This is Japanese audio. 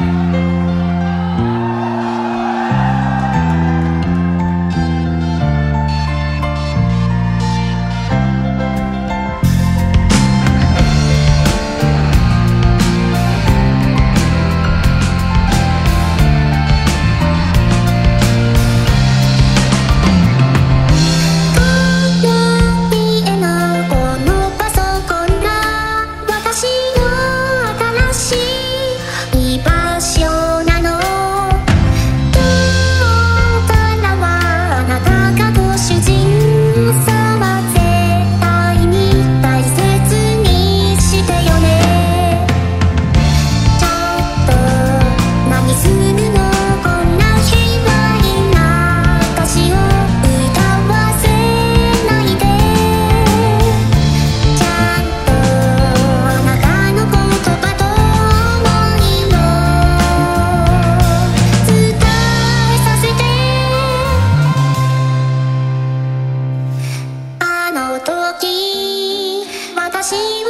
Música 時私は